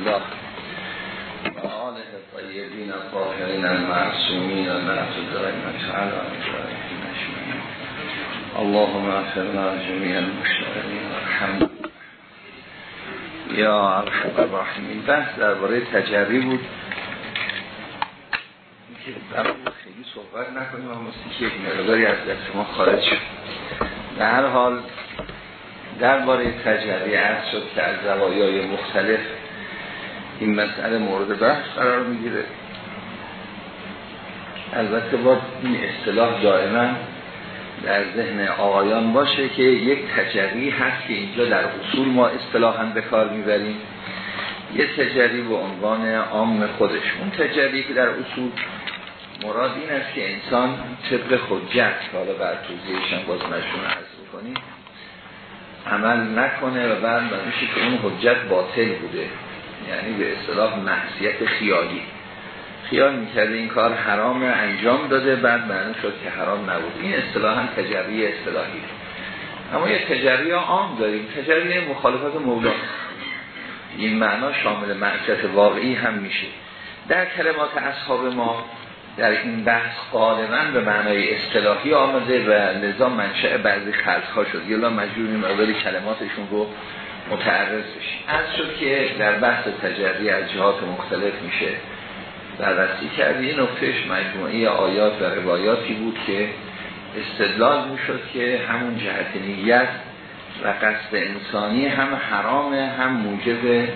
الله. و آله طیبین الطاهرین المعصومین و نعت درمت علی اجرائهم اجمعین اللهم اغفرنا جميع المشتغلین والحمد یا ارحم الراحمین بحث درباره تجری بود. که در خیلی صحبت نکنیم اما که یک مقداری از دست ما خارج شد. در هر حال درباره تجری عرض شد که از زوایای مختلف این مسئله مورد بحث قرار می‌گیره. البته با این اصطلاح دائما در ذهن آقایان باشه که یک تجری هست که اینجا در اصول ما اصطلاحا به کار می‌بریم. یه تجری به عنوان عام خودش. اون تجری که در اصول مراد این است که انسان طبق حجت حالا بر توضیحشم باز مشون عرض بکنیم عمل نکنه و بعد میشه که اون حجت باطل بوده. یعنی به اصطلاح معصیت خیالی. خیال می‌کرده این کار حرام انجام داده بعد معنی شد که حرام نبود. این اصطلاحا تجری اصطلاحی. اما یه تجری عام داریم. تجری مخالفت مولا. این معنا شامل معصیت واقعی هم میشه. در کلمات اصحاب ما در این بحث غالبا به معنای اصطلاحی آمده و نظام منشأ بعضی خلط ها شد یلا مجبوریم اول کلماتشون رو متعرض بشیم از شد که در بحث تجری از جهات مختلف میشه بررسی کردی. این نقطهش مجموعه آیات و روایاتی بود که استدلال می‌شد که همون جهت نیت و قصد انسانی هم حرامه هم موجب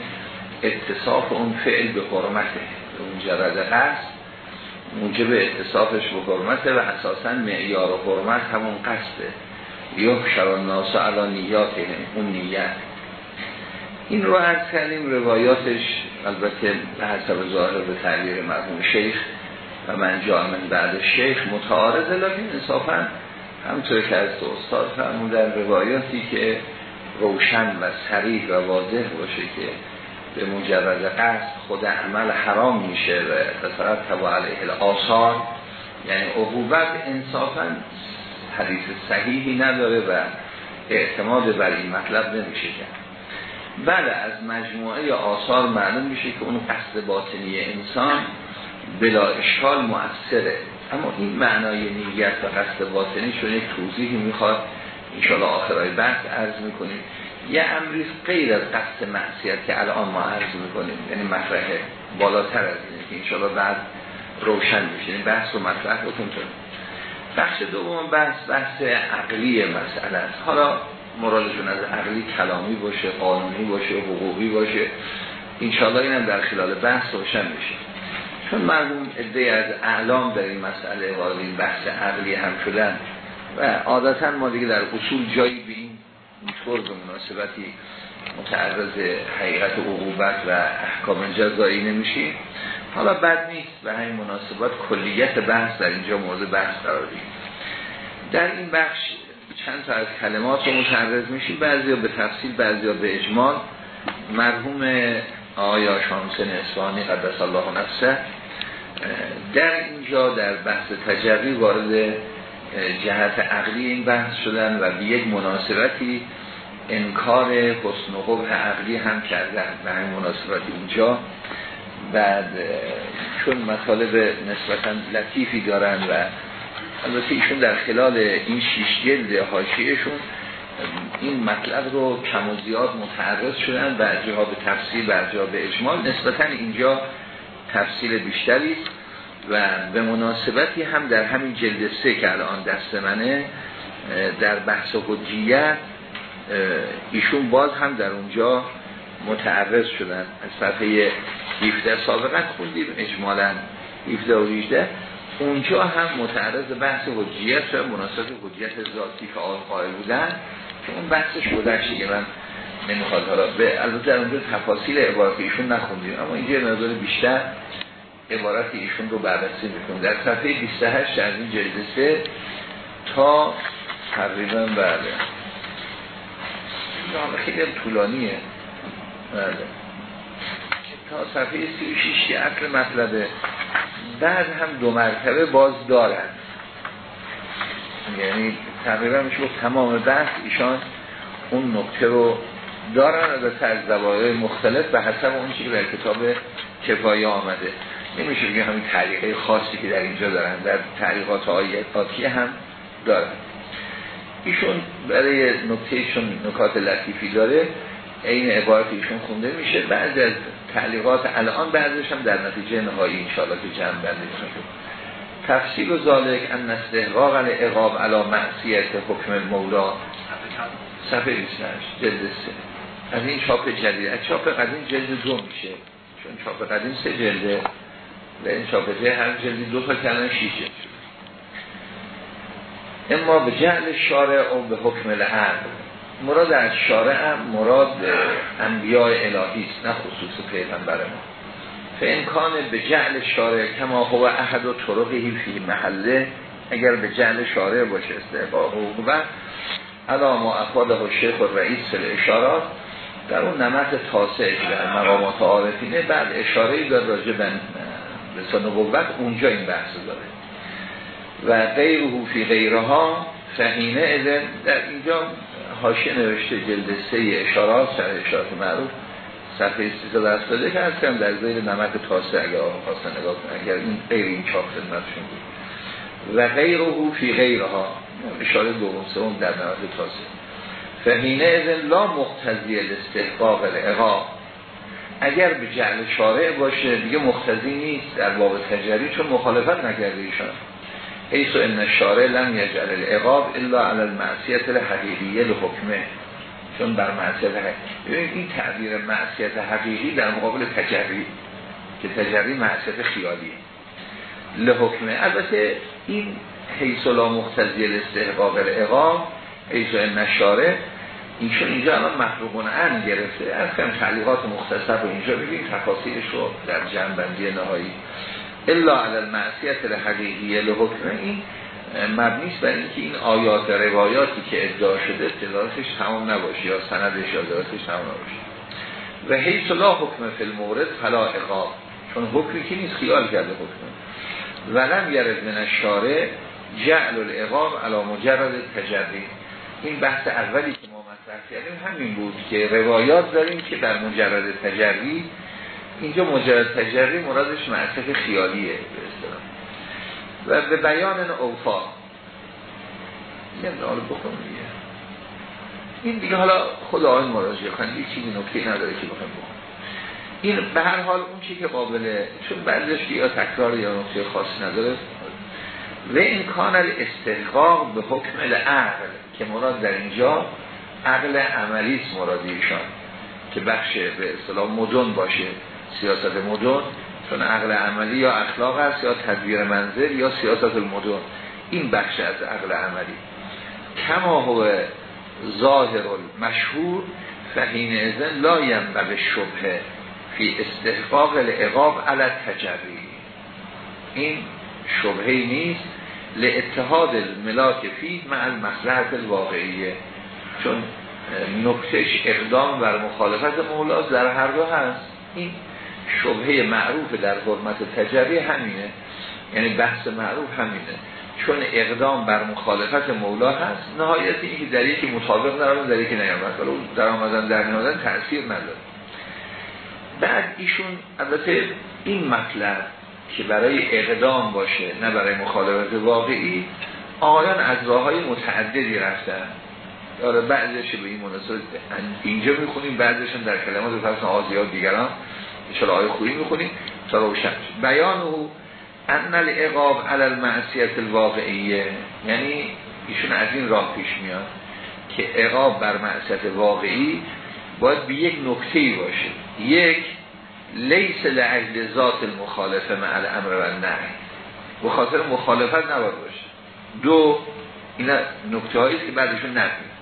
اتصاف اون فعل به حرمته. اون جرد قصد موجب اتصافش به حرمته و اساسا معیار حرمت همون قصده یحشر الناس علی نیاته اون نیت. این رو از کردیم روایاتش البته به حسب ظاهر به تعبیر مرحوم شیخ و من من بعد شیخ متعارضه لیکن انصافا همطور که از استاد فرمودن روایاتی که روشن و سریح و واضح باشه که به مجرد قصد خود عمل حرام میشه و تصرف تبا علیه آثار یعنی عقوبت انصافا حدیث صحیحی نداره و اعتماد بر این مطلب نمیشه کرد. بله از مجموعه آثار معلوم میشه که اون قصد باطنی انسان بلا اشکال مؤثره. اما این معنای نیت و قصد باطنی شون یک توضیحی می‌خواد. انشاءالله آخرای بحث عرض می‌کنیم. یه امری غیر از قصد معصیت که الان ما عرض می‌کنیم یعنی مطرح بالاتر از اینه که انشاءالله بعد روشن میشه. این بحث و مطرح بکنیم. بخش دوم بحث بحث عقلی مسئله است. حالا مرادشون از عقلی کلامی باشه قانونی باشه حقوقی باشه. انشاءالله اینم در خلال بحث روشن میشه. چون مرموم ادهی از اعلام در این مسئله وارد این بحث عقلی هم شدن و عادتا ما دیگه در اصول جایی به این طور به مناسبتی متعرض حقیقت عقوبت و احکام جزایی نمیشیم حالا بد نیست به همین مناسبات کلیت بحث در اینجا مورد بحث قرار در این بخش چند تا از کلمات رو متعرض میشیم. بعضی به تفصیل بعضی به اجمال. مرحوم آیا شامسن اسفانی قدس الله نفسه در اینجا در بحث تجربی وارد جهت عقلی این بحث شدن و به یک مناسبتی انکار حسن و قبح عقلی هم کردن به همین مناسبت اینجا. بعد چون مطالب نسبتا لطیفی دارن و البته ایشون در خلال این شیش جلد حاشیهشون این مطلب رو کم و زیاد متعرض شدن بعضی ها به تفصیل بعضی ها به اجمال. نسبتا اینجا تفصیل بیشتری و به مناسبتی هم در همین جلد سه که الان دست منه در بحث حجیت ایشون باز هم در اونجا متعرض شدن. از صفحه 17 سابقا خوندیم اجمالا. 17 و 18 اونجا هم متعرض بحث حجیت و مناسبت حجیت ذاتی که آن قائل بودن که اون بحثش گذشته که من نمی‌خواد حالا به البته در اونجا تفاصیل عبارت ایشون نخوندیم اما اینجا نظر بیشتر عبارت ایشون رو بررسی می‌کنیم. در صفحه 28 از این جلد سه تا تقریبا بله. خیلی طولانیه. بله. تا صفحه 36 که اصل مطلبه. بعد هم دو مرتبه باز دارن. یعنی تقریبا میشه تمام بحث ایشان اون نکته رو دارن از از زوایای مختلف به حسب اون که در کتاب کفایه آمده. نمیشه بگه همین تعلیقه خاصی که در اینجا دارن در تعلیقات آیاتی هم دارن. ایشون برای نکتهشون نکات لطیفی داره. این عبارت ایشون خونده میشه. بعد از تعلیقات الان بعدش هم در نتیجه نهایی انشاءالله که جمع بندی شد تفسیر و ذالک ان استحقاق اقاب علا معصیت حکم مولا. صفحه 28 جلد سه. از این چاپ جدید از چاپ قدیم جلد دو میشه. چون چاپ قدیم سه جلده و این چاپ جدید هر جلدی دو تا کلمه شیش جلد اما به جعل شارع او به حکم لحظ مراد از شارع مراد انبیاء الهی است نه خصوص پیغمبر ما. امکان به جعل شارع کما هو احد و طرقی فی محله اگر به جعل شارع باشه استحقاق و علا ما افاده و شیخ و رئیس اشارات در اون نمت تاسع در مقامات عارفینه بعد اشاره دار راجع به نبوت اونجا این بحث داره. و غیره فی غیرها فهینه ازن در اینجا حاشیه نوشته جلد سه اشارات سر اشارات معروف. صفحه 370 که هستم در زیر نمک تاسه اگر آقا خواستن نگاه کنن. اگر این غیر این چاپ خدمتشون بود. و غیره فی غیرها. اشاره دوم سوم در نمک تاسه. فهینه ازن لا مقتضی الاستحقاق العقاب. اگر به جعل شارع باشه دیگه مقتضی نیست. در باب تجری چون مخالفت نکرده ایشان. حیث ان شارع لم یجعل العقاب الا علی المعصیت الحقیقیه لحکمه چون بر معصیت حقیقی این تعبیر معصیت حقیقی در مقابل تجری. که تجری معصیت خیالیه. لحکمه. البته این حیث لا مختزی الاستحقاق العقاب حیث نشاره اینشون اینجا الان محروبون ان گرفته. از کم تعلیقات مختصر رو اینجا بگیم تفاصیلش رو در جنبندی نهایی. الا علی المعصیت الحقیقی لحکمه این مبنیست برای اینکه این آیات روایاتی که ادعا شده دلالتش تمام نباشه یا سندش یا دلالتش تمام نباشه. و حیث لا حکم فی المورد فلا اقاب چون حکمی که نیست خیال کرده حکم. ولم یرد من الشارع جعل الاقام علی مجرد تجربی این بحث اولی که ما مطرح کردیم همین بود که روایات داریم که در مجرد تجربی اینجا مجرد تجربی مرادش معصف خیالیه به و به بیان اوفا. نمی‌دونم بکن دیگه. این دیگه حالا خود آن مراجعه کنید یه چیزی نکته نداره که بخوام بکن این به هر حال اون چی که قابله چون بعضش یا تکرار یا نکته خاصی نداره. و این کان استحقاق به حکم العقل که مراد در اینجا عقل عملی است مرادیشان که بخش به اصطلاح مدن باشه. سیاست مدن چون عقل عملی یا اخلاق است یا تدبیر منزل یا سیاست المدن این بخش از عقل عملی. کما هو ظاهر مشهور فهین ازن لا به شبه فی استحقاق العقاب علی تجری این شبهه نیست لاتحاد الملاک فی مع المصلحت الواقعیه. چون نکتش اقدام بر مخالفت مولاز در هر دو هست. این شبهه معروف در حرمت تجری همینه. یعنی بحث معروف همینه. چون اقدام بر مخالفت مولا هست نهایت این که در یکی مطابق نرم در یکی نیامد. ولی در آمدن در نیامدن تأثیر نداره. بعد ایشون البته این مطلب که برای اقدام باشه نه برای مخالفت واقعی آقایان از راه های متعددی رفتن. داره بعضیش به این مناسبت اینجا می‌خونیم بعضیشون در کلمات فرس آزیاد دیگران. انشاءالله آیه خوبی می‌خونیم تا روشن بیان او ان الاقاب علی المعصیت الواقعیه. یعنی ایشون از این راه پیش میاد که اقاب بر معصیت واقعی باید به یک نکته باشه. یک لیس لعجل ذات المخالفه مع الامر و نه به خاطر مخالفت نباید باشه. دو اینا نکته هایی که بعدشون نفید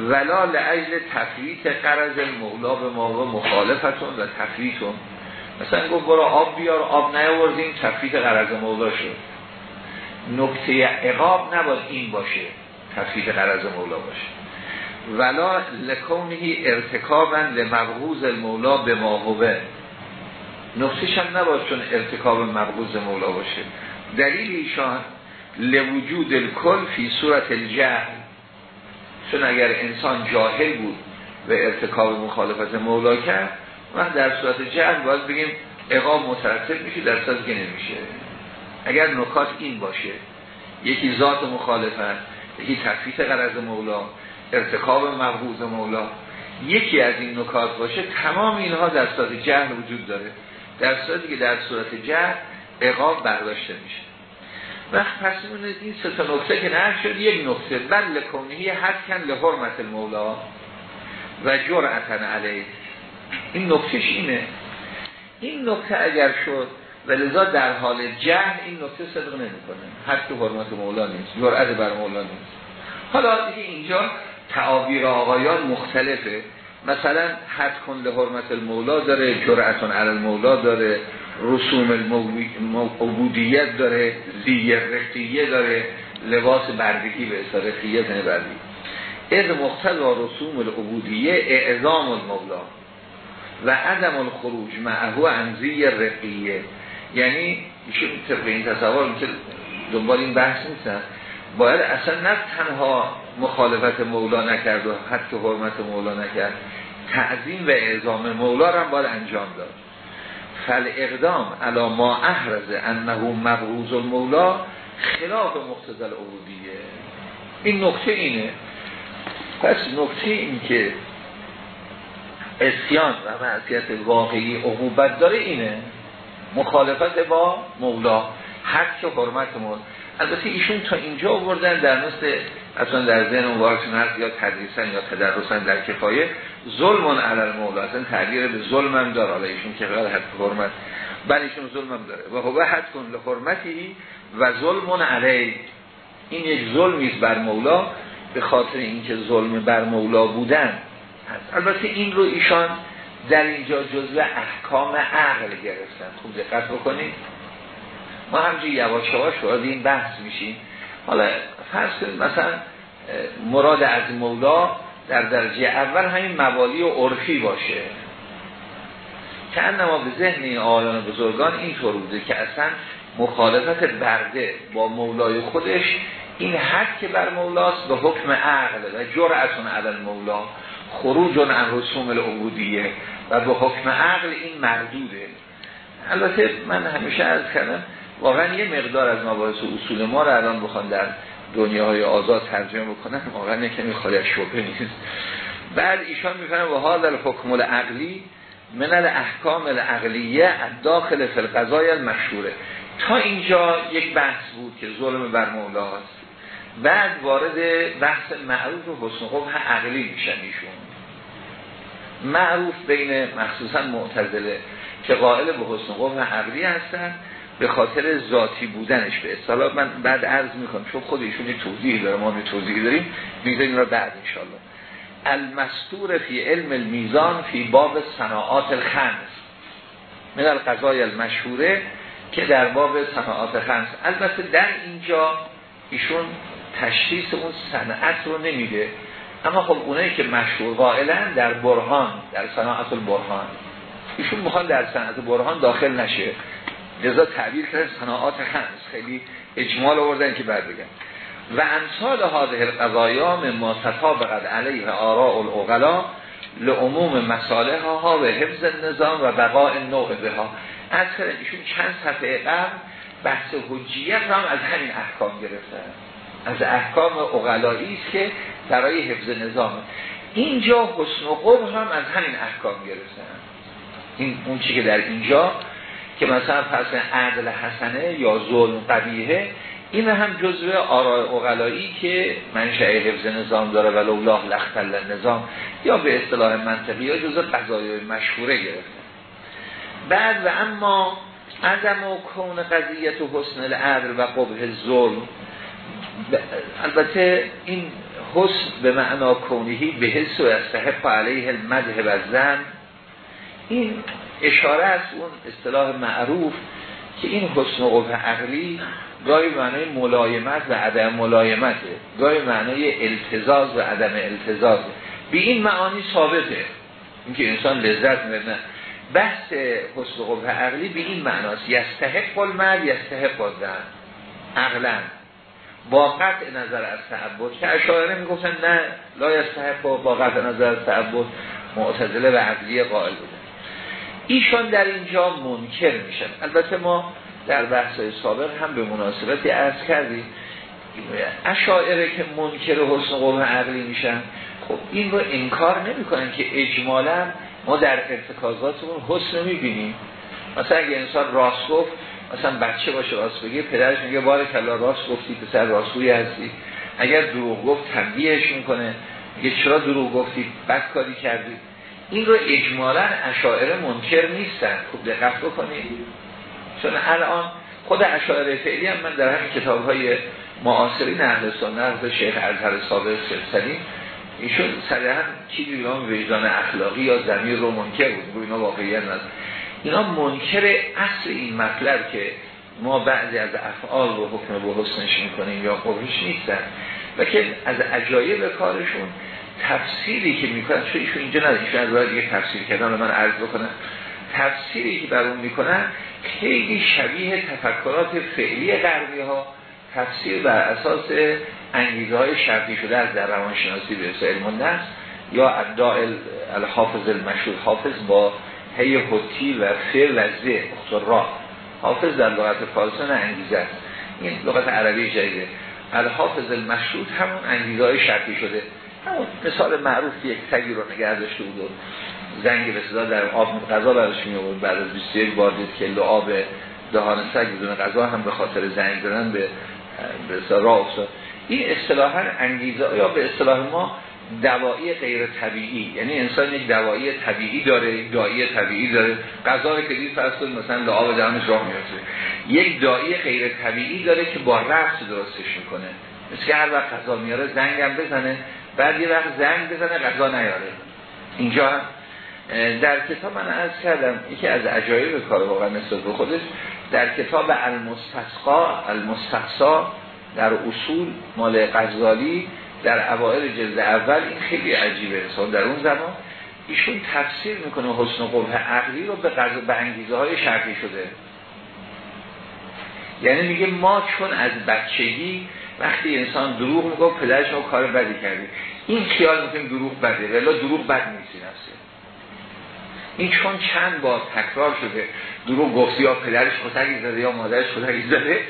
ولا لعجل تفریط قرض مولا به ما و مخالفتون و تفریطون. مثلا گفت برو آب بیار آب نیاوردیم تفریط قرض مولا شد. نکته اقاب نباید این باشه تفریط قرض مولا باشه. ولا لکونهی ارتکابن لمبغوز المولا به ماهوه نقطش هم نباید چون ارتکاب مبغوز مولا باشه. دلیل ایشان لوجود الکل فی صورت الجهل. چون اگر انسان جاهل بود و ارتکاب مخالفت مولا کرد و در صورت جهل باید بگیم اقام مترتب میشه در صورت که نمیشه. اگر نکات این باشه یکی ذات مخالفت یکی تفیت قرض مولا ارتکاب مبغوض مولا یکی از این نکات باشه تمام اینها در صورت جهل وجود داره. در صورتی که در صورت جهل اقام برداشته میشه. وقت پس این سه تا نکته که نه شد یک نکته. بل لکونهی حد کن لحرمت المولا و جرعتن علیه. این نکتهش اینه. این نکته اگر شد و لذا در حال جهل این نکته صدق نمی‌کنه. حد که حرمت مولا نیست جرعت بر مولا نیست. حالا دیگه اینجا تعابیر آقایان مختلفه. مثلا حد کن لحرمت المولا داره جرعتون علی المولا داره رسوم العبودیت داره زیر رختیه داره لباس بردگی به اصلا رختیه زنه بردگی. از مقتضا رسوم العبودیه اعظام المولا و عدم الخروج معهو انزی رقیه. یعنی ایشون طبق این تصور که دنبال این بحث نیستن. باید اصلا نه تنها مخالفت مولا نکرد و حتی حرمت مولا نکرد. تعظیم و اعظام مولا را باید انجام داد. فل اقدام علا ما احرز انه مبعوض المولا خلاف مقتضى العبودیه. این نکته اینه. پس نکته این که اسیان و معصیت واقعی عقوبت داره اینه. مخالفت با مولا حق حرمت مولا. البته ایشون تا اینجا آوردن در مثل اصلا در ذهن مبارکشون هست یا تدریسن یا تدرسن در کفایه ظلم علی مولا اصلا تعبیر به ظلم هم داره. حالا ایشون که قرار حد حرمت بل ایشون ظلم هم داره. و هو حد کن لحرمتی و ظلم علی این یک ظلمی بر مولا. به خاطر اینکه ظلم بر مولا بودن هست. البته این رو ایشان در اینجا جزء احکام عقل گرفتن. خوب دقت بکنید. ما همجی یواش یواش وارد این بحث میشیم. حالا فرض کنید مثلا مراد از مولا در درجه اول همین موالی و عرفی باشه. که انما به ذهن این آیان بزرگان اینطور بوده که اصلا مخالفت برده با مولای خودش این حد که بر مولاست به حکم عقل و جرعتون عدل مولا خروج عن رسوم العبودیه و به حکم عقل این مردوده. البته من همیشه از کردم واقعا یه مقدار از مباحث اصول ما رو الان بخوان در دنیاهای آزاد ترجمه بکنن واقعا خالی از شبه نیست. بعد ایشان می‌کنن و حال الحکم العقلی من الاحکام العقلیه داخل فی القضای المشهوره. تا اینجا یک بحث بود که ظلم بر مولاست بعد وارد بحث معروف و حسن قبح عقلی میشن ایشون. معروف بین مخصوصا معتزله که قائل به حسن قبح عقلی هستن به خاطر ذاتی بودنش به اصطلاح. من بعد عرض می‌کنم چون خود ایشون توضیح داره ما یه توضیح داریم می‌ذاریم را بعد انشالله المستور فی علم المیزان فی باب صناعات الخمس من القضای المشهوره که در باب صناعات خمس البته در اینجا ایشون تشخیص اون صنعت رو نمیده. اما خب اونایی که مشهور قائلن در برهان در صناعت البرهان. ایشون می‌خوان در صنعت برهان داخل نشه. لذا تعبیر کرد صناعات خمس خیلی اجمال آوردن که بعد بگن و امثال هذه القضایام ما تطابقت علیه آراء الاغلا لعموم مصالح ها و حفظ نظام و بقاء نوع بها. از ایشون چند صفحه قبل بحث حجیت هم از همین احکام گرفتن از احکام اغلایی است که برای حفظ نظام. اینجا حسن و قبح هم از همین احکام گرفتن این اون چی که در اینجا که مثلا پس عدل حسنه یا ظلم قبیهه این هم جزء آراء اغلایی که منشأ حفظ نظام داره و لولاه لختل نظام یا به اصطلاح منطقی یا جزء قضایای مشهوره گرفتن بعد و اما عدم و کون قضیت و حسن العدل و قبه ظلم البته این حسن به معنا کونهی به حس و استحق علیه المده و زن این اشاره است اون اصطلاح معروف که این حسن و عقلی گاهی معنای ملایمت و عدم ملایمته گاهی معنای التزاز و عدم التزاز. به این معانی ثابته. اینکه انسان لذت می‌بره بحث حسن و عقلی به این معناست. یستحق المد یستحق الزن عقلا. با قطع نظر از تعبد. که اشاعره می‌گفتن نه لا یستحق با قطع نظر از تعبد. معتزله و عقلی قائل بودن ایشان در اینجا منکر میشن. البته ما در بحث سابق هم به مناسبتی عرض کردیم. اشاعره که منکر حسن قوم عقلی میشن خب این رو انکار نمی‌کنن که اجمالا ما در ارتکازاتمون حسن می‌بینیم. مثلا اگه انسان راست گفت مثلا بچه باشه راست بگه پدرش میگه بار کلا راست گفتی پسر راستگویی هستی. اگر دروغ گفت تنبیهش می‌کنه. میگه چرا دروغ گفتی؟ بد کاری کردی. این رو اجمالا اشاعره منکر نیستن. خوب دقت بکنید. چون الان خود اشاعره فعلی هم من در همین کتاب های معاصرین اهل سنت شیخ ازهر سابق سلسلی ایشون صریحا چیزی به وجدان اخلاقی یا زمین رو منکر بود. اینا واقعیت نداره اینا منکر اصل این مطلب که ما بعضی از افعال رو حکم به حسنش می‌کنیم یا قبرش نیستن. و که از عجایب کارشون تفسیری که می‌کنن چون ایشون اینجا نداره ایشون از دیگه تفسیر کردن من عرض بکنم. تفسیری که بر اون می‌کنن خیلی شبیه تفکرات فعلی غربی ها تفسیر بر اساس انگیزه های شرطی شده از در روانشناسی به علم النفس یا ادعای الحافظ المشهور حافظ با هی حتی و فعل و زه را حافظ در لغت فارسی انگیزه است. این لغت عربی جدیده. الحافظ المشهود همون انگیزه های شرطی شده. همون مثال معروف یک سگی رو نگه داشته بود و زنگ به صدا در آب غذا برش می آورد بعد از 21 بار دید که آب دهان سگ بدون غذا هم به خاطر زنگ دادن به به راه افتاد. این اصطلاحا انگیزه یا به اصطلاح ما دوایی غیر طبیعی یعنی انسان یک دوایی طبیعی داره دایی طبیعی داره. غذا که دید فرض مثلا لعاب دهانش راه میفته یک دایی غیر طبیعی داره که با رفت درستش می‌کنه. مثل که هر وقت غذا میاره زنگم بزنه. بعد یه وقت زنگ بزنه غذا نیاره. اینجا در کتاب من از کردم یکی از عجایب کار واقعا نسبت خودش در کتاب المستسقا المستقصا در اصول مال غزالی در اوائل جلد اول این خیلی عجیبه. انسان در اون زمان ایشون تفسیر می‌کنه حسن قبه عقلی رو به, به انگیزه های شرطی شده. یعنی میگه ما چون از بچگی وقتی انسان دروغ میگه پدرش رو کار بدی کردی. این خیال می‌کنیم دروغ بده. ولی دروغ بد نیستی نفسه این چون چند بار تکرار شده دروغ گفتی یا پدرش خودگی زده یا مادرش خودگی زده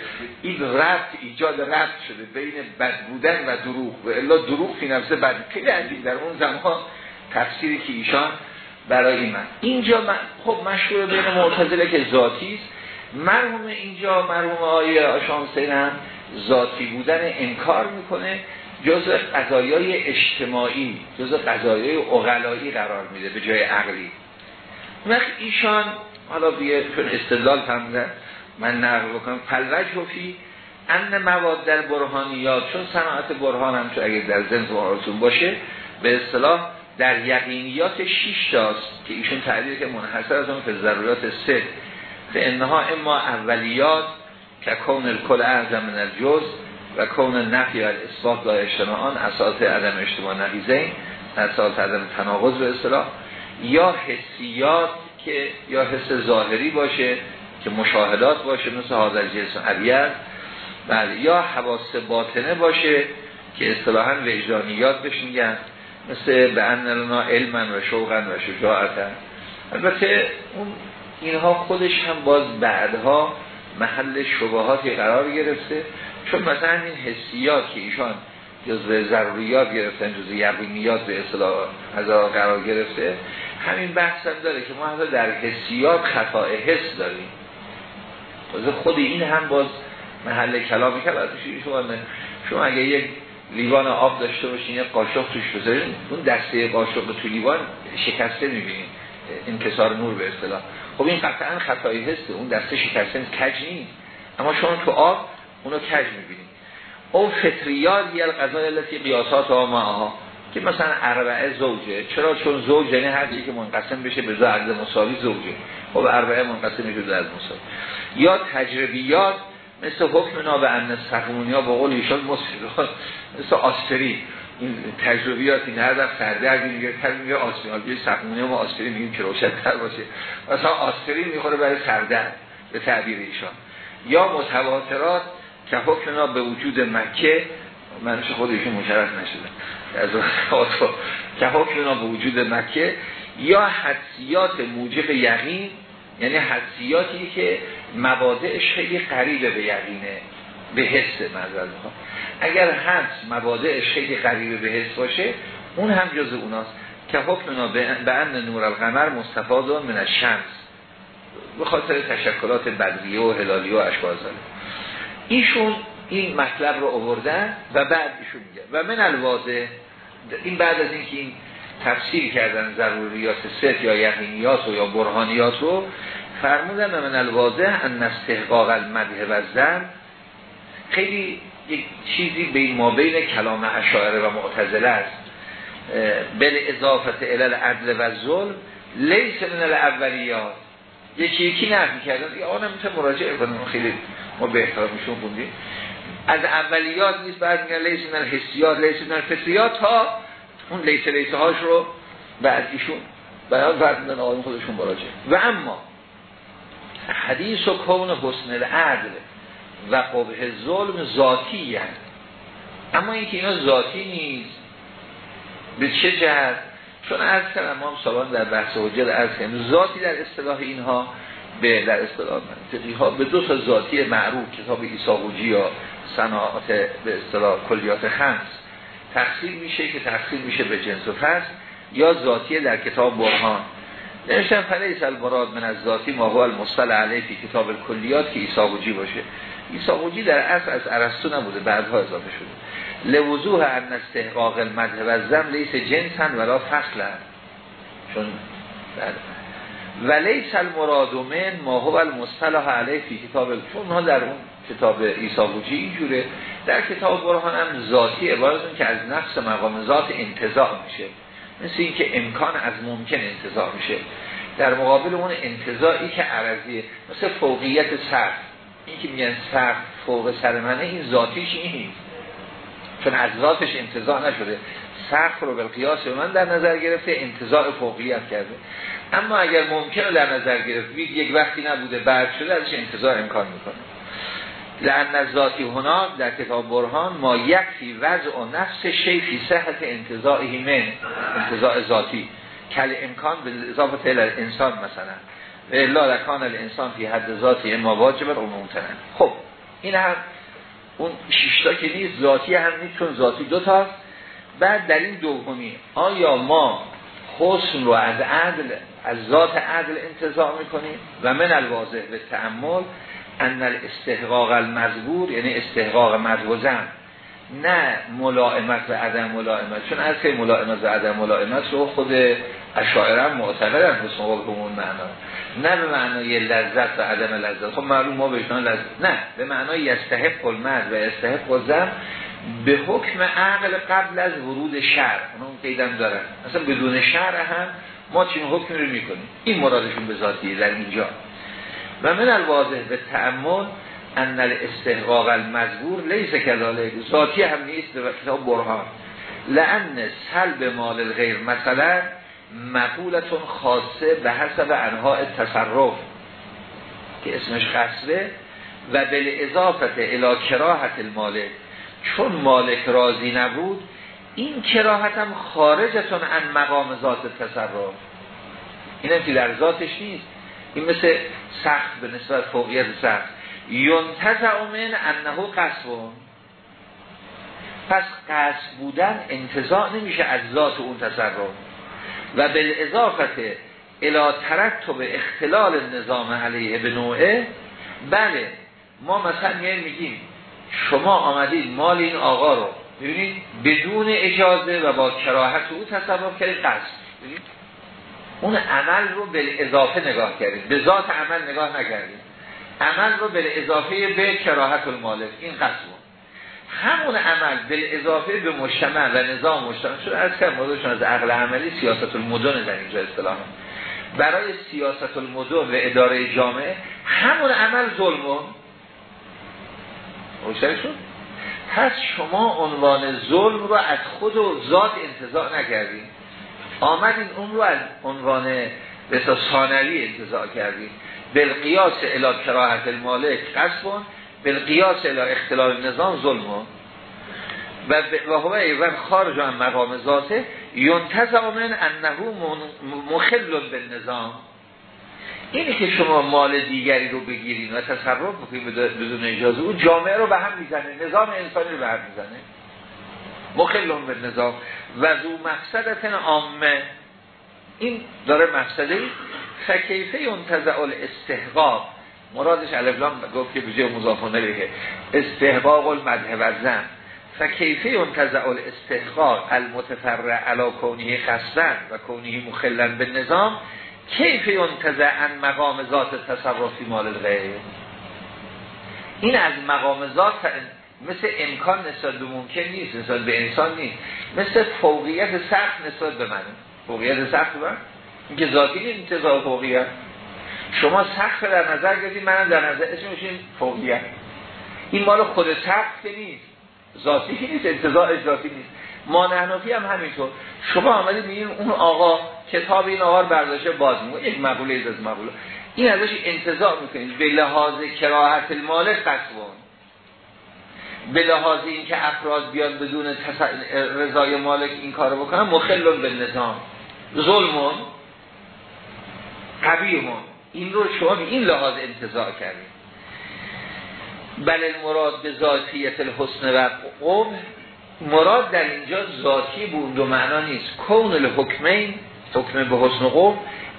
این رفت ایجاد رفت شده بین بد بودن و دروغ. و الا دروغ فی نفسه بد. خیلی در اون زمان تفسیری که ایشان برای من. اینجا من خب مشهور بین معتزله که ذاتی است. مرحوم اینجا مرحوم آیه آشانسین هم ذاتی بودن انکار می‌کنه جز قضایای اجتماعی جز قضایای اغلایی قرار میده به جای عقلی. وقت ایشان حالا بیه چون استدلال فرمودن من نقل بکنم پلوج فی ان مواد در برهانیات چون صناعت برهان هم چون اگر در زنز و باشه به اصطلاح در یقینیات 6 تاست که ایشون تعبیر که منحصر از اون ضرورات سه. به انها اما اولیات که کون الکل اعظم من الجز و کون نفی و اثبات لا اجتماعان اساس عدم اجتماع نقیزین اساس عدم تناقض به اصطلاح. یا حسیات که یا حس ظاهری باشه که مشاهدات باشه مثل حاضر جنس عبیت. بله. یا حواس باطنه باشه که اصطلاحا وجدانیات بهش مثل به انلنا علما و شوقا و شجاعتا. البته اون اینها خودش هم باز بعدها محل شبهاتی قرار گرفته. چون مثلا این حسیات که ایشان جزء ضروریات گرفتن جزء یقینیات به اصطلاح از قرار گرفته همین بحث هم داره که ما حتی در حسیات خطا حس داریم. خود این هم باز محل کلامی کرد شما شما اگه یک لیوان آب داشته باشین یک قاشق توش بذارین اون دسته قاشق تو لیوان شکسته می‌بینین. انکسار نور به اصطلاح. خب این قطعا خطایی هسته اون دسته شکسته کج نیست. اما شما تو آب اونو کج می‌بینید. او فطریات یه القضای التي قیاسات ها معها که مثلا اربعه زوجه. چرا؟ چون زوج یعنی هر که منقسم بشه به عدد مساوی زوجه. خب اربعه منقسم میشه به عدد مساوی. یا تجربیات مثل حکم ناب ان سقمونی ها با قول ایشان مثل آسپرین این تجربیات این هر دفعه سردرد میگه تر میگه آسپرین ما آسپرین میگیم که باشه. مثلا آسپرین می‌خوره برای سردرد به تعبیر ایشان. یا متواترات که حکمنا به وجود مکه منش خودشون مشرف نشده از که حکمنا به وجود مکه یا حدسیات موجب یقین یعنی حدسیاتی که مبادعش خیلی قریبه به یقینه. به حس مزد اگر حدس مبادعش خیلی قریبه به حس باشه اون هم جز اوناست که حکمنا به ان نور القمر مستفاد من الشمس. به خاطر تشکلات بدریه و هلالیه و اشباه ایشون این مطلب رو آوردن و بعد ایشون میگه. و من الواضح این بعد از اینکه این تفسیر کردن ضروریات ست یا یقینیات و یا برهانیات رو فرمودن من الواضح ان استحقاق المده و زن خیلی یک چیزی بین ما بین کلام اشاعره و معتزله است. بل اضافت علل عدل و ظلم لیس من الاولیات. یکی یکی نفی کردن. یا آنم می‌تونه مراجعه کنیم خیلی ما به احترامشون بوندیم از اولیات نیست. بعد میگن لیس من الحسیات لیس من الفطریات تا اون لیس لیس هاش رو بعد ایشون بیان فرمودن آقایون خودشون مراجعه. و اما حدیث و کون حسن العدل. و قبه ظلم ذاتی هست اما اینکه اینا ذاتی نیست به چه جهت؟ چون از کردم ما سالان در بحث حجت از کردم ذاتی در اصطلاح اینها به در اصطلاح منطقی ها به دو تا ذاتی معروف کتاب ایساقوجی یا صناعات به اصطلاح کلیات خمس تقسیم میشه که تقسیم میشه به جنس و فصل یا ذاتی در کتاب برهان. نوشتن فلیس المراد من از ذاتی ما هو المصطلح علیه فی کتاب الکلیات که ایساقوجی باشه. ایساقوجی در اصل از عرستو نبوده بعدها اضافه شده. لوضوح ان استحقاق المده و زم لیس جنسن ولا فصلن. چون ولیس المراد من ما هو المصطلح علیه فی کتاب چون ها در اون کتاب ایساقوجی اینجوره. در کتاب برهان هم ذاتی عبارت که از نفس مقام ذات انتظار میشه. مثل اینکه امکان از ممکن انتظار میشه. در مقابل اون انتظاری که عرضیه مثل فوقیت سر این که میگن سر فوق سر منه این ذاتیش این نیست. چون از ذاتش انتظار نشده. سخت رو به قیاس من در نظر گرفته انتظار فوقیت کرده. اما اگر ممکنه در نظر گرفت یک وقتی نبوده بعد شده ازش انتظار امکان می‌کنه. لعن ذاتی هنا در کتاب برهان ما یکفی وضع و نفس شیفی صحت انتظاعی من انتظاع ذاتی. کل امکان به اضافه انسان مثلا. و الا لکان الانسان فی حد ذاتی اما واجب و ممتنن خب این هم اون شیشتا که نیست ذاتی هم نیست چون ذاتی دو تا. بعد در این دومی آیا ما حسن رو از عدل از ذات عدل انتظار می‌کنیم؟ و من الواضح به تعمل ان الاستحقاق المذبور یعنی استحقاق مدوزن نه ملائمت و عدم ملائمت چون از که ملائمت و عدم ملائمت رو خود اشاعره معتقدن به اون معنا. نه به معنای لذت و عدم لذت. خب معلوم ما بهشان لذت. نه به معنای یستحق المد و یستحق الزم به حکم عقل قبل از ورود شر. اون قیدم دارن. مثلا بدون شر هم ما چین حکم رو می‌کنیم. این مرادشون به ذاتیه در اینجا. و من الواضح به تعمل ان الاستحقاق المجبور لیس کذالک. ذاتی هم نیست به کتاب برهان. لان سلب مال الغیر مثلا مقولتون خاصه به حسب انواع تصرف که اسمش خصبه و به اضافت الى کراهت المالک چون مالک راضی نبود این کراهت هم خارجتون ان مقام ذات تصرف. این هم که در ذاتش نیست. این مثل سخت به نسبت فوقیت سخت. ینتزع من انه قصبون پس قصب بودن انتزاع نمیشه از ذات اون تصرف. و به اضافت الى ترتب اختلال نظام علیه به نوعه بله ما مثلا میگیم شما آمدید مال این آقا رو ببینید بدون اجازه و با کراهت او تصرف کردید قصد اون عمل رو به اضافه نگاه کردید به ذات عمل نگاه نکردید عمل رو به اضافه به کراهت المالک. این قصد همون عمل به اضافه به مجتمع و نظام مجتمع شده از که موضوعشون از عقل عملی سیاست المدن در اینجا اصطلاح برای سیاست المدن و اداره جامعه همون عمل ظلمون شد. پس شما عنوان ظلم رو از خود و ذات انتظار نکردیم آمدین اون رو از عنوان به ثانوی انتظار کردیم. بالقیاس الی کراهت المالک قصبون بالقیاس الى اختلال نظام ظلم. ها و هو ایوان خارج عن مقام ذاته ینتزع من انه مخل به نظام اینی که شما مال دیگری رو بگیرین و تصرف بکنید بدون اجازه اون جامعه رو به هم می‌زنه نظام انسانی رو به هم می‌زنه. مخل به نظام. و ذو مقصدت عامه. این داره مقصده فکیفه ینتزع الاستحقاق مرادش الفلام گفت که بجای مضافانه بگه. استحقاق المذهب و زن فکیفه ینتزع الاستحقاق المتفرع علا کونی خستن و کونی مخلن به نظام کیف ینتزع عن مقام ذات تصرفی مال الغیر این از مقام ذات مثل امکان نسبت به ممکن نیست نسبت به انسان نیست. مثل فوقیت سخت نسبت به من. فوقیت سخت من؟ این که ذاتی نیست فوقیت. شما سخت در نظر گرفتید منم در نظر اسمش فوقیت. این مال خود سخت نیست. ذاتی نیست انتظار ذاتی نیست. ما نحنفی هم همینطور. شما آمدید میگین اون آقا کتاب این آقا برداشته باز میگه یک مقوله از مقوله. این ازش انتظار می‌کنید. به لحاظ کراهت المالک قصبون به لحاظ اینکه افراد بیاد بدون رضای مالک این کارو بکنن مخلون به نظام ظلمون قبیهون این رو شما به این لحاظ انتظار کردید بله مراد به ذاتیت الحسن و قوم مراد در اینجا ذاتی بود دو معنا نیست کون الحکمین حکم به حسن قوم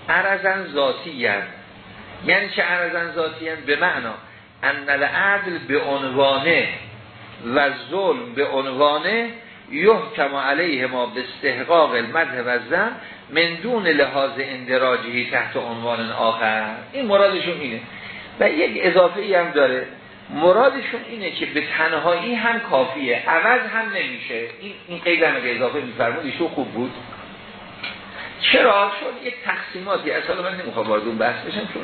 عرضن ذاتی هست. یعنی چه عرضن ذاتی هست؟ به معنا ان العدل به عنوانه و ظلم به عنوانه یحکم علیه ما به استحقاق المده و زن من دون لحاظ اندراجی تحت عنوان آخر. این مرادشون اینه. و یک اضافه ای هم داره. مرادشون اینه که به تنهایی هم کافیه. عوض هم نمیشه. این این قید هم اضافه میفرمود ایشون خوب بود. چرا؟ چون یک تقسیماتی اصلا من نمی‌خوام وارد اون بحث بشم چون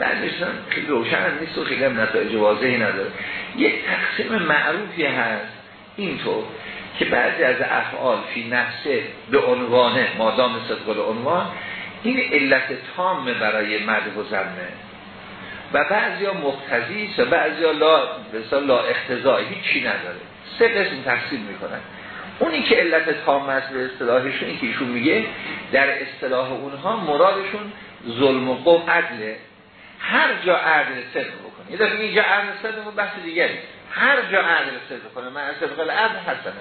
بعدشون خیلی روشن نیست و خیلی هم نتایج واضحی نداره. یک تقسیم معروفی هست اینطور که بعضی از افعال فی نفسه به عنوانه مادام صدق عنوان این علت تام برای مرد و زمه و بعضی ها مقتضی و بعضی ها لا, لا اختزایی هیچی نداره. سه قسم تقسیم می‌کنن. اونی که علت تام است به اصطلاحشون که ایشون میگه در اصطلاح اونها مرادشون ظلم و قوم عدله. هر جا عدل صدق بکنه یه دفعه اینجا عدل صدق بحث دیگری. هر جا عدل صدق کنه من صدق العدل هستم.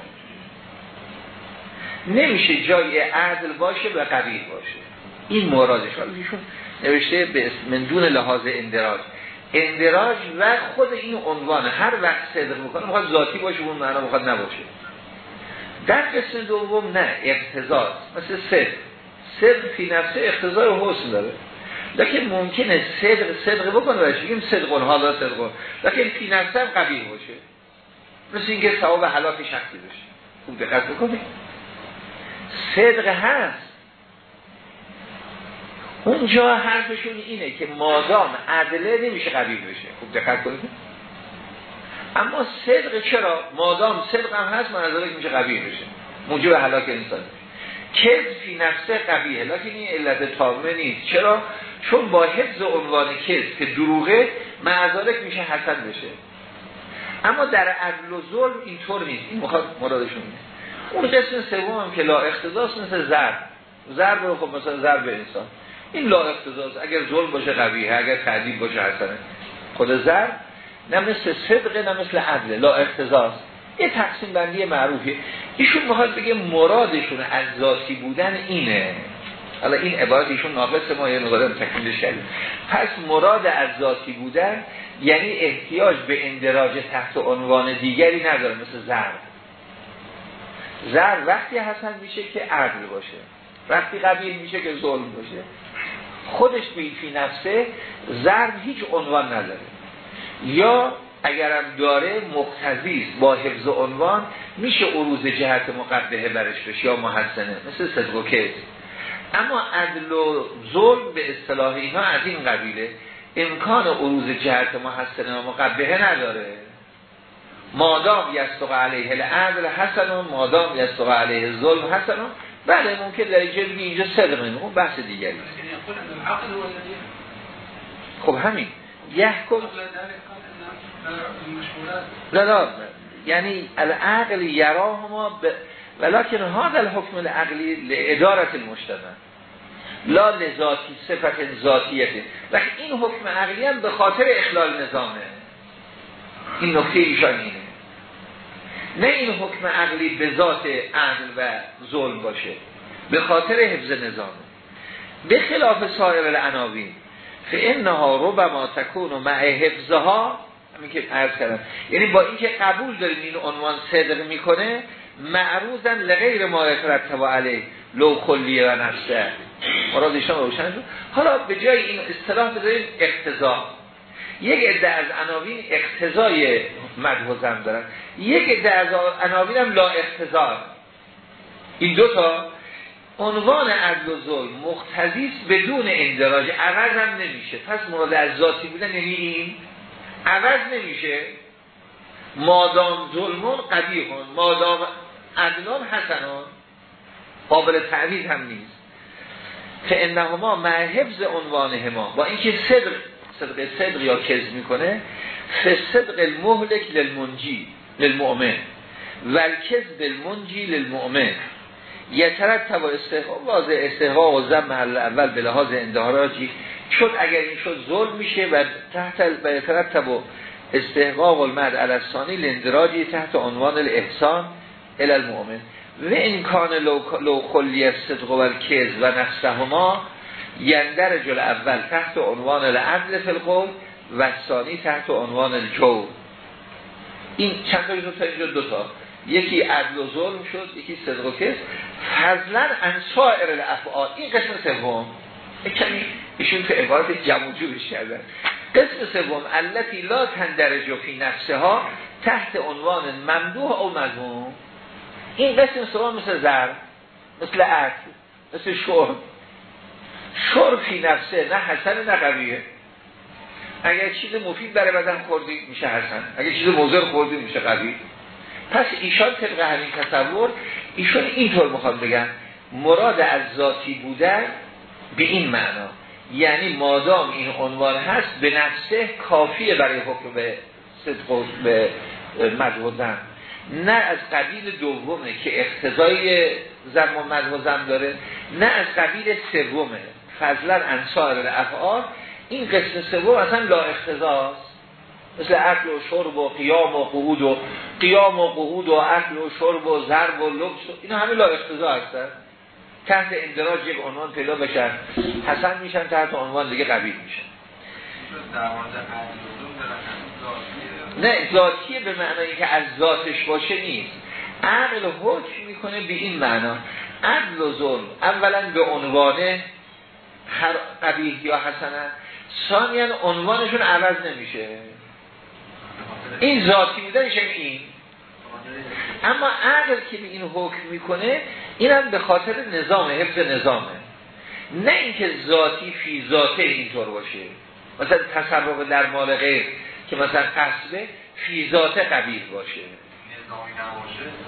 نمیشه جای عدل باشه و قبیل باشه. این مرادش. ایشون نوشته به من دون لحاظ اندراج. اندراج و خود این عنوان. هر وقت صدق می‌کنه می‌خواد ذاتی باشه اون معنا می‌خواد نباشه. در قسم دوم نه اقتضاست مثل صدق. صدق فی نفسه اقتضای حسن داره. لیکن ممکنه صدق صدق بکنه باشه بگیم صدقون حالا صدقون لیکن فی نفسه هم قبیل باشه. مثل اینکه ثواب حلاک شخصی بشه خوب دقت بکنید صدق هست. اونجا حرفشون اینه که مادام عدله نمیشه قبیل بشه. خوب دقت کنید اما صدق چرا؟ مادام صدق هم هست منظره میشه قبیل بشه. موجب هلاک انسان کذب فی نفسه قبیه. لکن این علت تامه نیست. چرا؟ چون با حفظ عنوان کذب که دروغه معذالک میشه حسن بشه. اما در عدل و ظلم اینطور نیست. این مخواد مرادشون نیست اون قسم سوم هم که لا اختزاس مثل ضرب. ضرب رو خب مثلا ضرب انسان. این لا اگر ظلم باشه قویه اگر تعدیل باشه حسنه. خود زر نه مثل صدق نه مثل عدل. لا اقتضاست. یه تقسیم بندی معروفی ایشون می‌خواد بگه مرادشون از بودن اینه. حالا این عبارت ایشون ناقص ما یه مقدار تکمیلش کردیم پس مراد از ذاتی بودن یعنی احتیاج به اندراج تحت عنوان دیگری نداره مثل زر زر وقتی حسن میشه که عدل باشه. وقتی قبیل میشه که ظلم باشه. خودش به فی نفسه ضرب هیچ عنوان نداره. یا اگرم داره مقتضی با حفظ عنوان میشه عروض جهت مقبهه برش بشه یا محسنه مثل صدق و اما عدل و ظلم به اصطلاح اینا از این قبیله امکان عروض جهت محسنه و مقبهه نداره. مادام یستق علیه العدل حسن مادام یستق علیه ظلم حسن بله ممکن در اینجا بگی اینجا صدق اون بحث دیگری. خب همین. یحکم نه نه. یعنی العقل یراه ما ب... ولکن هذا الحکم العقلی لادارت المجتمع. لا لذاتی صفت ذاتیته و این حکم عقلی هم به خاطر اخلال نظامه. این نکته ایشان اینه. نه این حکم عقلی به ذات عقل و ظلم باشه به خاطر حفظ نظامه به خلاف سایر العناوین فانها ربما تکون مع حفظها همین که عرض کردم. یعنی با اینکه قبول داریم این عنوان صدق می‌کنه معروضن لغیر ما یترتب علیه لو کلیه و نفسه. مراد ایشان روشن شد. حالا به جای این اصطلاح بذاریم اقتضا. یک عده از عناوین اقتضای مدح و زم دارن. یک عده از عناوین هم لا اقتضا. این دو تا عنوان عدل و ظلم مختزیست بدون اندراج عوض هم نمیشه. پس مراد از ذاتی بودن یعنی این عوض نمیشه. مادام ظلمون قبیهون مادام عدلان حسنان. قابل تعویض هم نیست. که انهما مع حفظ عنوان ما با اینکه صدق صدق صدق یا کذب می‌کنه فصدق المهلک للمنجی للمؤمن. و الکذب المنجی للمؤمن. یترتب استحقاق واضح استحقاق و زم محل اول به لحاظ اندهاراجی چون اگر این شد ظلم میشه و تحت و یترتب و استحقاق المد الاسانی لندراجی تحت عنوان الاحسان المؤمن. و کان لو خلی صدق و کز و نفسهما یندر جل اول تحت عنوان العدل فی و ثانی تحت عنوان الجور. این چند تا تا اینجا دو تا. یکی عدل و ظلم شد یکی صدق و کس فضلا انصائر الافعال. این قسم سوم کمی ایشون تو عبارت جموجو کردن. قسم سوم التي لا تندرج فی نفسها تحت عنوان ممدوح او مذموم. این قسم سوم مثل زر مثل عرض مثل شرب. شرب فی نفسه نه حسن نه قویه. اگر چیز مفید برای بدن خوردی میشه حسن. اگر چیز مضر خوردی میشه قوی. پس ایشان طبق همین تصور ایشون اینطور می‌خواد بگن. مراد از ذاتی بودن به این معنا. یعنی مادام این عنوان هست به نفسه کافیه برای حکم به صدق به مدوزن نه از قبیل دومه که اقتضای زم و مدوزن داره نه از قبیل سومه. فضلا انصار افعال این قسم سوم اصلا لا اقتضاست مثل عقل و شرب و قیام و قعود و قیام و قعود و عقل و شرب و ضرب و لبس اینا همه لا اقتضا هستن. تحت اندراج یک عنوان پیدا بشن حسن میشن تحت عنوان دیگه قبیل میشن. نه ذاتیه به معنایی که از ذاتش باشه نیست. عقل حکم می‌کنه به این معنا. عقل و ظلم اولا به عنوان هر قبیح یا حسنه ثانیا عنوانشون عوض نمیشه. این ذاتی بودنش این. اما عقل که به این حکم می‌کنه اینم به خاطر نظام حفظ نظامه. نه اینکه ذاتی فی ذاته اینطور باشه. مثلا تصرف در مال غیر که مثلا قصبه فی ذاته قبیل باشه.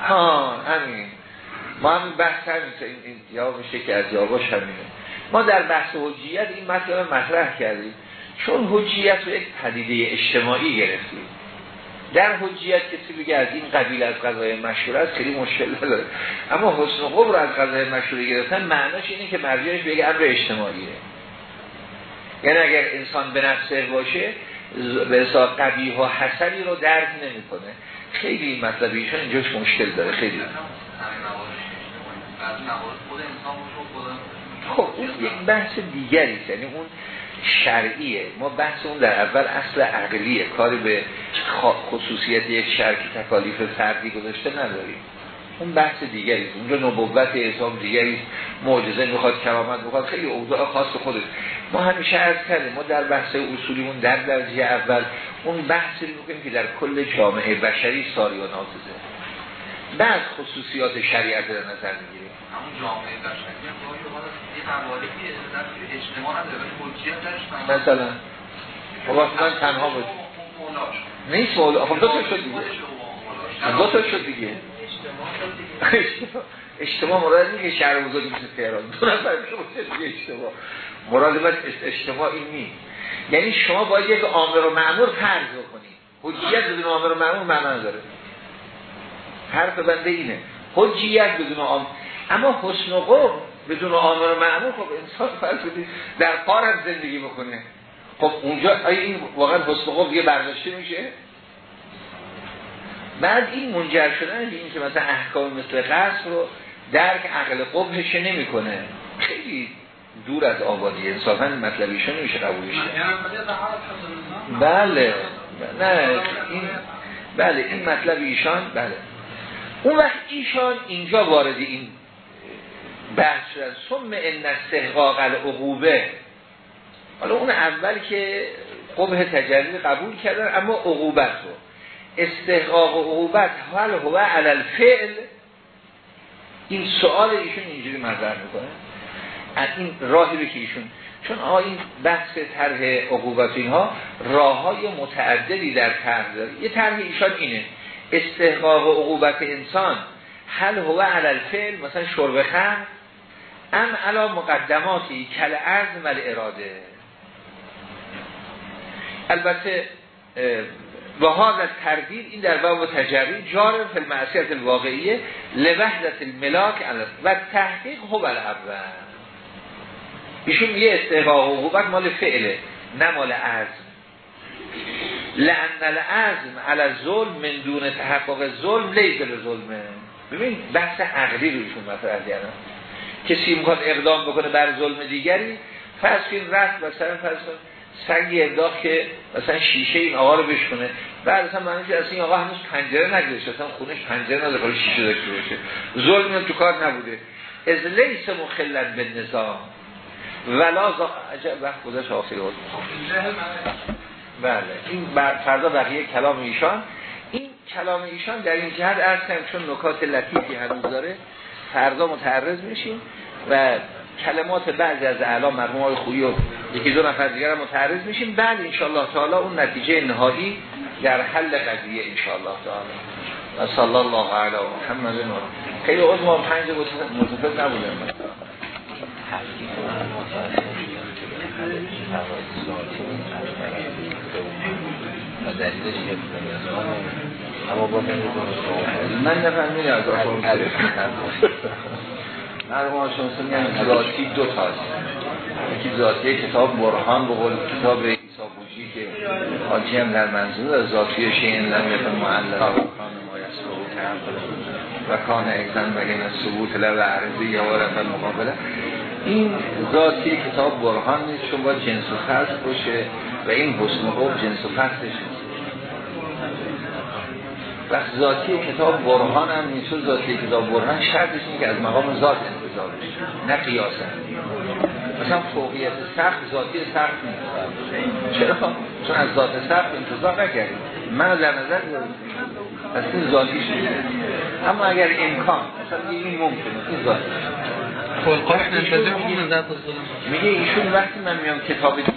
ها همین. ما هم بحث همین این یا میشه که از یاباش همینه. ما در بحث حجیت این مطلب مطرح کردیم. چون حجیت رو یک پدیده اجتماعی گرفتیم. در حجیت کسی بگه از این قبیل از قضای مشهور است خیلی مشکل نداره. اما حسن قبر رو از قضای مشهور گرفتن معناش اینه که مرجعش بگه امر اجتماعیه. یعنی اگر انسان به نفسه باشه به حساب قبیه و حسنی رو درک نمی‌کنه. خیلی این مطلب ایشون اینجاش مشکل داره خیلی. خب اون یک بحث دیگری یعنی اون شرعیه. ما بحث اون در اول اصل عقلیه. کاری به خصوصیت یک شرکی تکالیف فردی گذاشته نداریم. اون بحث دیگری اونجا نبوت حساب دیگری معجزه می‌خواد کرامت می‌خواد. خیلی اوضاع خاص خودش. ما همیشه عرض کردیم ما در بحث اصولیمون در درجه اول اون بحثی می‌کنیم که در کل جامعه بشری ساری و نازده بعد خصوصیات شریعت در نظر می‌گیریم. همون جامعه بشری مثلا. خب تنها بود. نیست مولا خب دو تا شد دیگه. دو تا شد دیگه. اجتماع مراد نیست شهر بزرگی مثل تهران. دو نفر دیگه اجتماع. مراد من اجتماع این نیست. یعنی شما باید یک آمر و معمور فرض بکنید. حجیت بدون آمر و معمور معنا داره حرف بنده اینه. حجیت بدون آمر اما حسن و بدون آمر و معمور خب انسان فرض در قار هم زندگی بکنه. خب اونجا آیا این واقعا حسن و یه برداشته میشه؟ بعد این منجر شدن این که مثلا احکام مثل قصر رو درک عقل قبهش نمی‌کنه. خیلی دور از آبادی انصافا مطلبیشون نمیشه قبولش بله. نه این بله این مطلب ایشان بله. اون وقت ایشان اینجا وارد این بحث شدن ثم ان استحقاق العقوبه. حالا اون اول که قبه تجلی قبول کردن اما عقوبت رو. استحقاق عقوبت حال هو علی الفعل؟ این سوال ایشون اینجوری مطرح می‌کنه. از این راهی رو که ایشون چون آقا این بحث طرح عقوبت اینها راه های متعددی در طرح داره. یه طرح ایشان اینه. استحقاق عقوبت انسان حل هو علی الفعل؟ مثلا شرب خم ام علا مقدماتی کل عزم و اراده البته و هذا تردید این در باب تجربی جار فی المعصیت الواقعیه لوحدت الملاک و تحقیق هو الاول ایشون یه استحقاق حقوقت مال فعله نه مال عزم. لعن العزم علی الظلم من دون تحقق ظلم لیس ظلمه ببین بحث عقلی رو ایشون مطرح کردن. کسی می‌خواد اقدام بکنه بر ظلم دیگری فرض کن رفت مثلا فرض سنگی انداخت که مثلا شیشه این آقا رو بشکنه بعد معنی که اصلا این آقا هنوز پنجره نگذاشت اصلا خونش پنجره نداره شیشه داشته باشه. ظلم تو کار نبوده. از لیس مخلت به نظام. ولا زا... عجب وقت گذاشت آخری بود بله این فردا بقیه کلام ایشان. این کلام ایشان در این جهت ارز چون نکات لطیفی هنوز داره. فردا متعرض میشیم و کلمات بعضی از اعلام مرموم های خویی و یکی دو نفر دیگر متعرض میشیم. بعد انشاءالله تعالی اون نتیجه نهایی در حل قضیه انشاءالله تعالی. و صلی الله علی محمد. و خیلی عضو ما پنج متفق نبودم. من نفهمید از مرحوم شمسی میگن ذاتی دو تاست یکی ذاتی کتاب برهان به قول کتاب ایسا بوجی که حاجی هم در منظور از ذاتی شیعن لم یکن معلق و کان ما و کان اگزن بگین از ثبوت لب عرضی یا ورف مقابله این ذاتی کتاب برهان نیست چون با جنس و فصل باشه. و این حسن و جنس و فصلش وقت ذاتی کتاب برهان هم نیست ذاتی کتاب برهان شرطش این که از مقام ذات انتظار بشه نه قیاسه مثلا فوقیت سخت ذاتی سخت نیست. چرا؟ چون از ذات سخت انتظار نکردیم من در نظر دارم پس این ذاتی شده. اما اگر امکان مثلا این ممکنه این ذاتی میگه ایشون وقتی من میام کتاب دیگه